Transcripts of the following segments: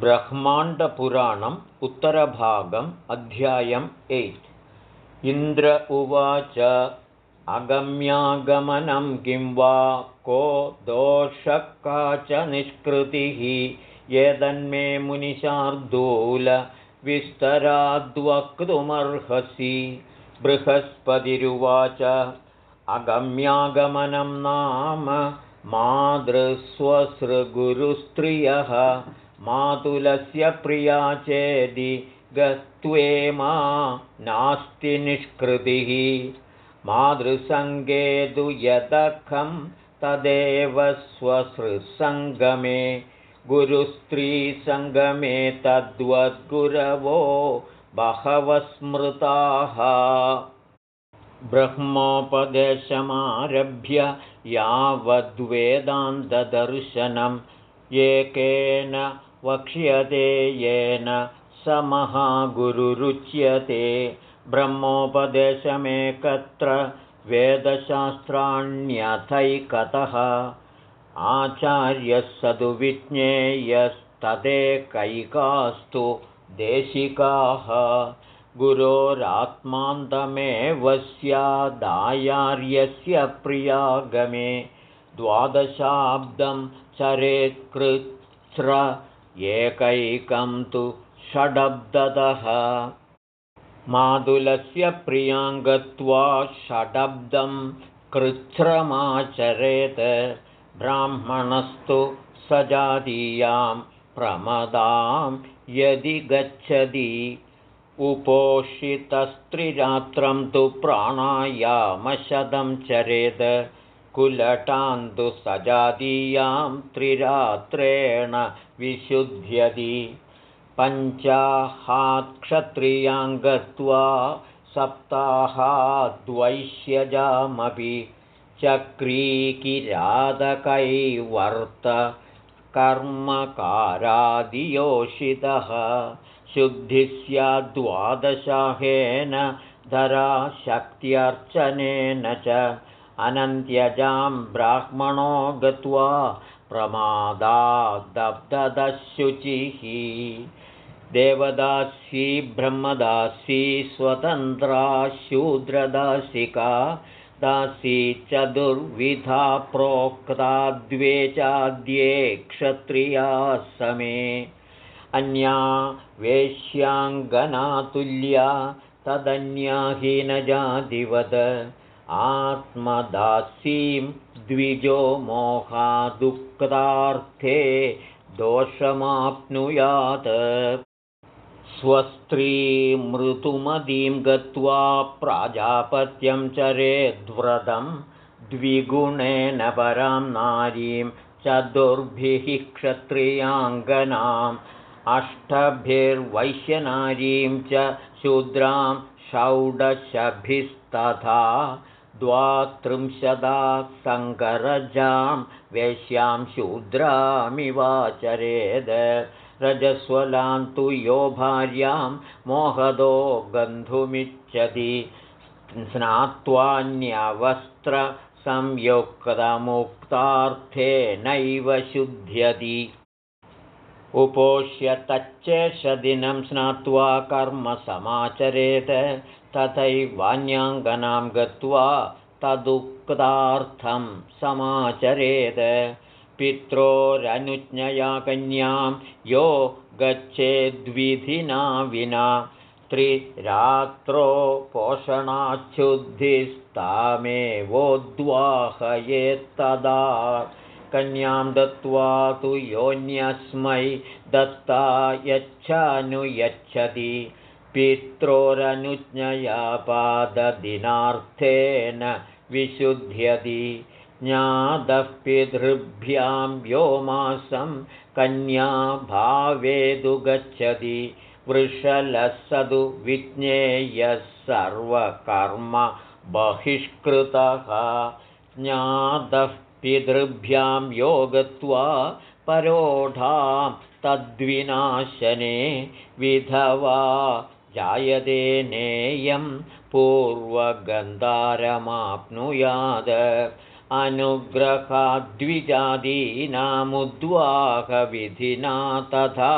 ब्रह्माण्डपुराणम् उत्तरभागम् अध्यायम् eight. Indra उवाच अगम्यागमनं किं वा? को दोषः का च निष्कृतिः? एतन्मे मुनिशार्दूलविस्तराद्वक्तुमर्हसि बृहस्पतिरुवाच अगम्यागमनं नाम मातृस्वसृगुरुस्त्रियः मातुलस्य प्रिया चेदि गत्वेमा नास्ति निष्कृतिः। मातृसङ्गेदु यदखं तदेव स्वसृसङ्गमे। गुरुस्त्रीसङ्गमे तद्वद्गुरवो बहवः स्मृताः ब्रह्मोपदेशमारभ्य यावद्वेदान्तदर्शनम् एकेन वक्ष्यते येन स महागुरुरुच्यते। ब्रह्मोपदेशमेकत्र वेदशास्त्राण्यथैकतः। आचार्यः स तु विज्ञेयस्तदेकैकास्तु देशिकाः। गुरोरात्मान्तमेव स्यादायार्यस्य प्रियागमे। द्वादशाब्दं चरेत्कृत्स्र एकैकं तु षडब्दतः। मातुलस्य प्रियां गत्वा षडब्दं कृच्छ्रमाचरेत्। ब्राह्मणस्तु सजातीयां प्रमदां यदि गच्छति। उपोषितस्त्रिरात्रं तु प्राणायामशतं चरेद कुलटान्तु सजातीयां त्रिरात्रेण विशुध्यति। पञ्चाहात्क्षत्रियां गत्वा सप्ताहाद्वैश्यजामपि चक्रीकिरादकैवर्त कर्मकारादियोषितः। शुद्धिः स्याद्वादशाहेन धराशक्त्यर्चनेन च अनन्त्यजां ब्राह्मणो गत्वा प्रमादादब्ददशुचिः देवदासी ब्रह्मदासी स्वतन्त्रा शूद्रदासिका दासी चतुर्विधा प्रोक्ता द्वे चाद्ये क्षत्रियाः समे। अन्या वेश्याङ्गनातुल्या तदन्या हीनजातिवद आत्मदासीं द्विजो मोहादुक्तार्थे दोषमाप्नुयात्। स्वस्त्रीमृतुमदीं गत्वा प्राजापत्यं चरेद्व्रतं द्विगुणेन परां नारीं चतुर्भिः क्षत्रियाङ्गनाम् अष्टभिर्वैश्यनारीं च शूद्रां षौडशभिस्तथा द्वात्रिंशदा सङ्करजां वेश्यां शूद्रामिवाचरेद रजस्वलां तु यो भार्यां मोहदो गन्धुमिच्छति। स्नात्वान्यवस्त्रसंयुक्तमुक्तार्थेनैव शुध्यति। उपोष्य तच्चेषदिनं स्नात्वा कर्म समाचरेत् तथैवान्याङ्गनां गत्वा तदुक्तार्थं समाचरेत्। पित्रोरनुज्ञया कन्यां यो गच्छेद्विधिना विना त्रिरात्रो पोषणाच्छुद्धिस्तामेवोद्वाहयेत्तदा कन्यां दत्त्वा तु योऽन्यस्मै दत्ता यच्छानुयच्छति पित्रोरनुज्ञया पाददिनार्थेन विशुध्यति। ज्ञातः पितृभ्यां व्योमासं कन्या भावेदु गच्छति। वृषलसदु विज्ञेयः सर्वकर्म बहिष्कृतः। ज्ञातः पितृभ्यां योगत्वा परोढां तद्विनाशने विधवा जायते नेयं पूर्वगन्धारमाप्नुयाद। अनुग्रहाद्विजादीनामुद्वाहविधिना तथा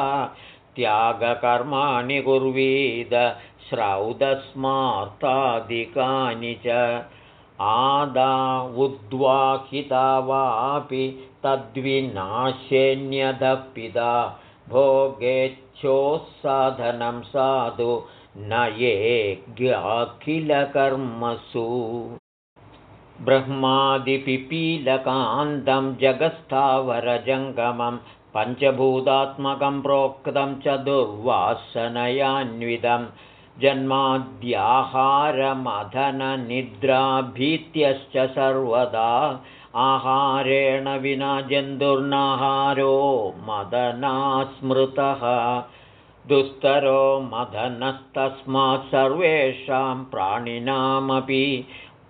त्यागकर्माणि कुर्वीद श्रौदस्मार्तादिकानि च। आदा उद्वाहिता वापि तद्विनाश्यन्यदः पिता भोगेच्छोत्साधनं साधु न येऽखिलकर्मसु ब्रह्मादिपिपीलकान्तं जगत्स्थावरजङ्गमं पञ्चभूतात्मकं प्रोक्तं च दुर्वासनयान्वितं जन्माद्याहारमधननिद्राभीत्यश्च सर्वदा आहारेण विना जन्तुर्नाहारो मदना स्मृतः दुस्तरो मदनस्तस्मात् सर्वेषां प्राणिनामपि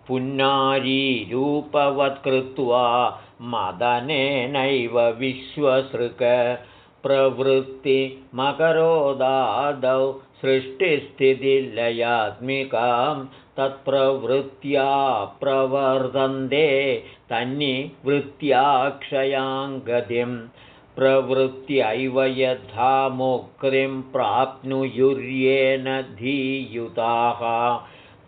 पुन्नारीरूपवत्कृत्वा मदनेनैव विश्वसृक। प्रवृत्तिमकरोदादौ सृष्टिस्थितिलयात्मिकां तत्प्रवृत्त्या प्रवर्तन्ते तन्निवृत्त्याक्षयां प्रवृत्त्यैव यथा मुक्तिं प्राप्नुयुर्येन धीयुताः।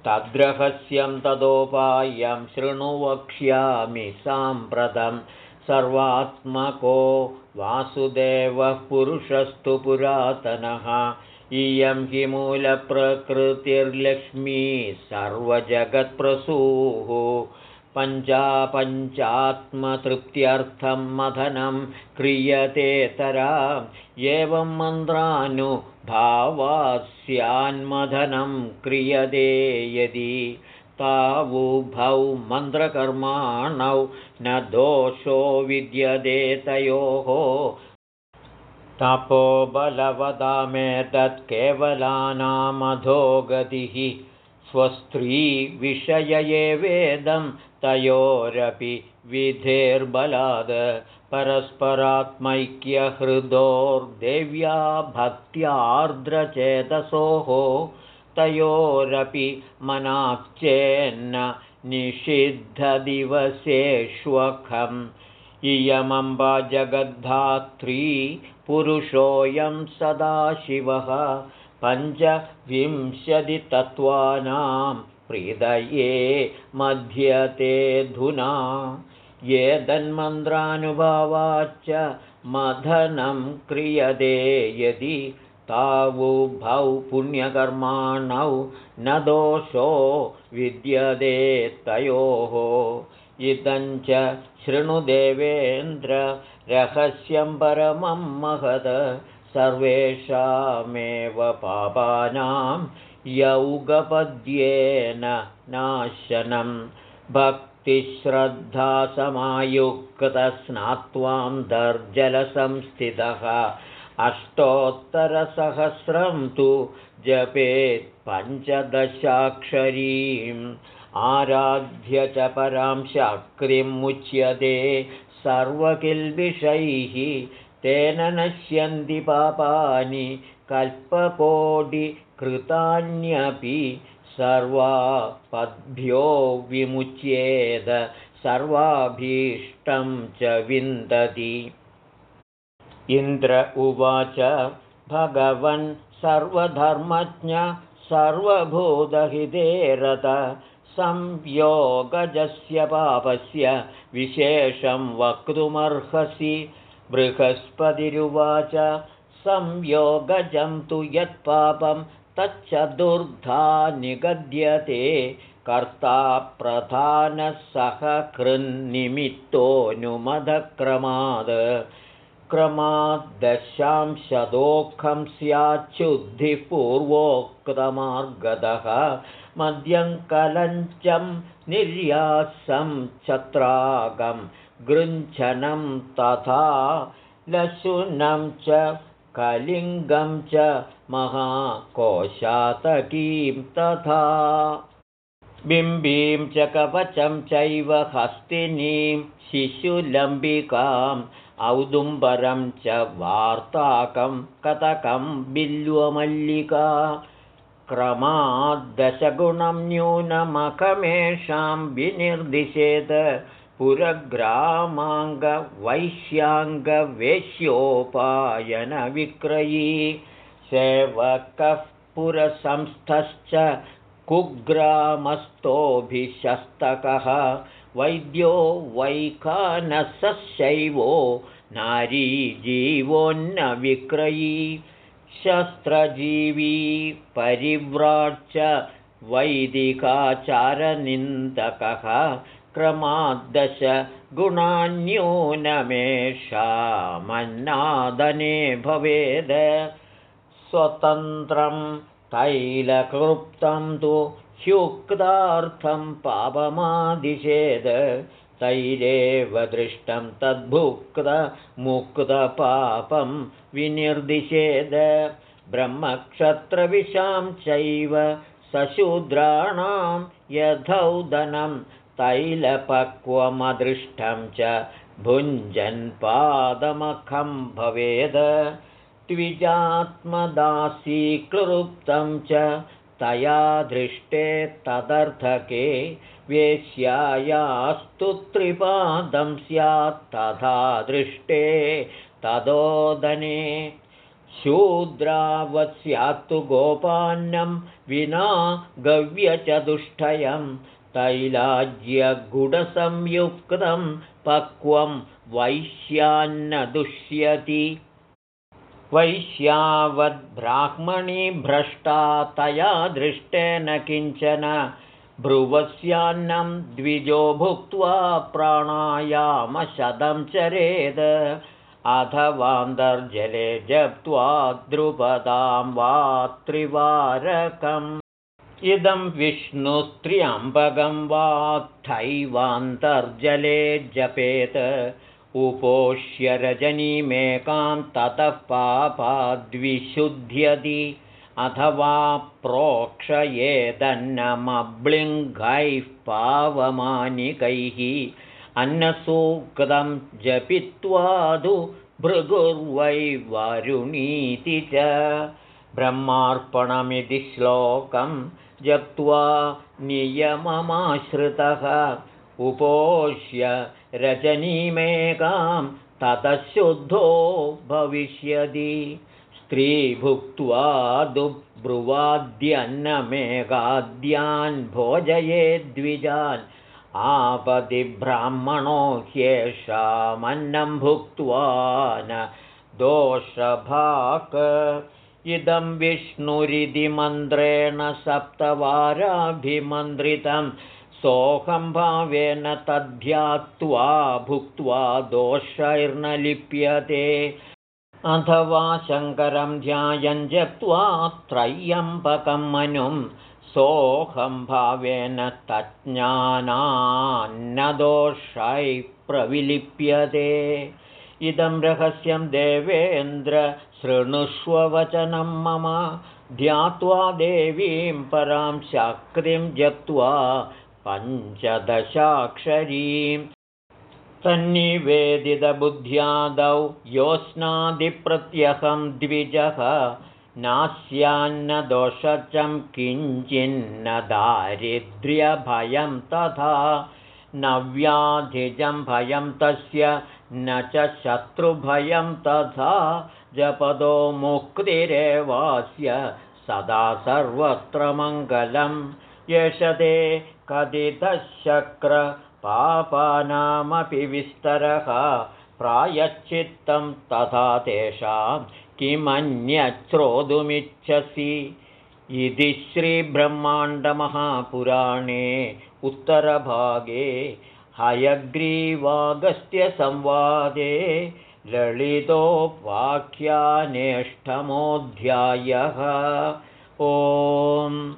तद्रहस्यं तदोपायं शृणु वक्ष्यामि साम्प्रतं। सर्वात्मको वासुदेवः पुरुषस्तु पुरातनः इयं हि मूलप्रकृतिर्लक्ष्मी सर्वजगत्प्रसूः। पञ्चापञ्चात्मतृप्त्यर्थं मथनं क्रियतेतरा एवं मन्त्रानुभावास्यान्मथनं क्रियते यदि तावुभौ मन्त्रकर्माणौ न दोषो विद्यते तयोः तपोबलवदामेतत् केवलानामधोगतिः स्वस्त्रीविषय एवेदं तयोरपि विधेर्बलाद्। परस्परात्मैक्यहृदोर्देव्या भक्त्यार्द्रचेतसोः तयोरपि मनाश्चेन्न निषिद्धदिवसेष्वखम् इयमम्बा जगद्धात्री पुरुषोऽयं सदाशिवः पञ्चविंशतितत्त्वानां हृदये मध्यतेऽधुना ये धन्मन्त्रानुभावाच्च मथनं क्रियते यदि तावुभौ पुण्यकर्माणौ न दोषो विद्यते तयोः इदञ्च शृणुदेवेन्द्र रहस्यं परमं महद सर्वेषामेव पापानां यौगपद्येन नाशनं। भक्तिश्रद्धासमायुक्तस्नात्वां दर्जलसंस्थितः अष्टोत्तरसहस्रं तु जपेत् पञ्चदशाक्षरीम् आराध्य च परां शक्रिमुच्यते सर्वकिल्बिषैः तेन नश्यन्ति पापानि कल्पकोटिकृतान्यपि सर्वापद्भ्यो विमुच्येद सर्वाभीष्टं च विन्दति। इन्द्र उवाच भगवन् सर्वधर्मज्ञ सर्वभूतहितेरत संयोगजस्य पापस्य विशेषं वक्तुमर्हसि। बृहस्पतिरुवाच संयोगजं तु यत्पापं तच्चतुर्धा निगद्यते। कर्ता प्रधानः सह कृन्निमित्तोऽनुमदक्रमाद्। क्रमाद्दशांशदोःखं स्याच्छुद्धिः पूर्वोक्तमार्गदः मद्यं कलञ्चं निर्यासं छत्रागं गृञ्छनं तथा लशुनं च कलिङ्गं च महाकोशातकीं तथा बिम्बीं च कवचं चैव हस्तिनीं शिशुलम्बिकाम् औदुम्बरं च वार्ताकं कतकं बिल्वमल्लिका क्रमाद्दशगुणं न्यूनमखमेषां विनिर्दिशेत् पुरग्रामाङ्गवैश्याङ्गवेश्योपायनविक्रयी सेवकः पुरसंस्थश्च कुग्रामस्थोऽभिशस्तकः वैद्यो वैखानसशैवो नारी जीवोन्नविक्रयी शस्त्रजीवी परिव्राट् वैदिकाचारनिन्दकः क्रमाद्दश गुणान्यूनमेषामन्नादने भवेद। स्वतन्त्रं तैलक्लृप्तं तु ह्युक्तार्थं पापमादिशेद तैरेव दृष्टं तद्भुक्तमुक्तपापं विनिर्दिशेद ब्रह्मक्षत्रविशां चैव सशूद्राणां यथौदनं तैलपक्वमदृष्टं च भुञ्जन्पादमखं भवेद। द्विजात्मदासीक्लृप्तं च तया दृष्टे तदर्थके वेश्यायास्तु त्रिपादं स्यात् तथा दृष्टे तदोदने शूद्रावत्स्यात्तु गोपान्नं विना गव्यचतुष्टयं तैलाज्यगुडसंयुक्तं पक्वं वैश्यान्न दुष्यति वैश्यावद्ब्राह्मणी भ्रष्टा तया दृष्टेन किञ्चन भ्रुवस्यान्नं द्विजो भुक्त्वा प्राणायामशतं चरेद। अथवान्तर्जले जप्त्वा द्रुपदां वा त्रिवारकम्। इदं विष्णुस्त्र्यम्बकं वाथैवान्तर्जले जपेत उपोष्य रजनीमेकां ततः पापाद्विशुध्यति अथवा प्रोक्षयेदन्नमब्लिङ्गैः पावमानिकैः अन्नसूक्तं जपित्वादु भृगुर्वै वरुणीति च। ब्रह्मार्पणमिति श्लोकं जप्त्वा नियममाश्रितः उपोष्य रजनीमेकां ततः शुद्धो भविष्यति। स्त्री भुक्त्वा दुब्रुवाद्यन्नमेकाद्यान् भोजयेद्विजान् आपदिब्राह्मणो ह्येषामन्नं भुक्त्वा न दोषभाक्। इदं विष्णुरिति मन्त्रेण सप्तवाराभिमन्त्रितं सोऽहम्भावेन तद्ध्यात्वा भुक्त्वा दोषैर्न लिप्यते अथवा शङ्करं ध्यायं जप्त्वा त्रय्यम्बकं मनुं सोऽहम्भावेन तज्ज्ञानान्नदोषैः प्रविलिप्यते। इदं रहस्यं देवेन्द्र शृणुष्ववचनं मम। ध्यात्वा देवीं परां शक्तिं जप्त्वा पञ्चदशाक्षरीं। तन्निवेदितबुद्ध्यादौ योऽस्नादिप्रत्यहं द्विजः नास्यान्न दोषचं किञ्चिन्न दारिद्र्यभयं तथा न व्याधिजं भयं तस्य न च शत्रुभयं तथा जपदो मुक्तिरेवास्य सदा सर्वत्र मङ्गलं यशते कथितशक्रपापानामपि विस्तरः। प्रायश्चित्तं तथा तेषां किमन्यच्छ्रोतुमिच्छसि। इति श्रीब्रह्माण्डमहापुराणे उत्तरभागे हयग्रीवागस्त्यसंवादे ललितोपाख्यानेष्टमोऽध्यायः। ओम्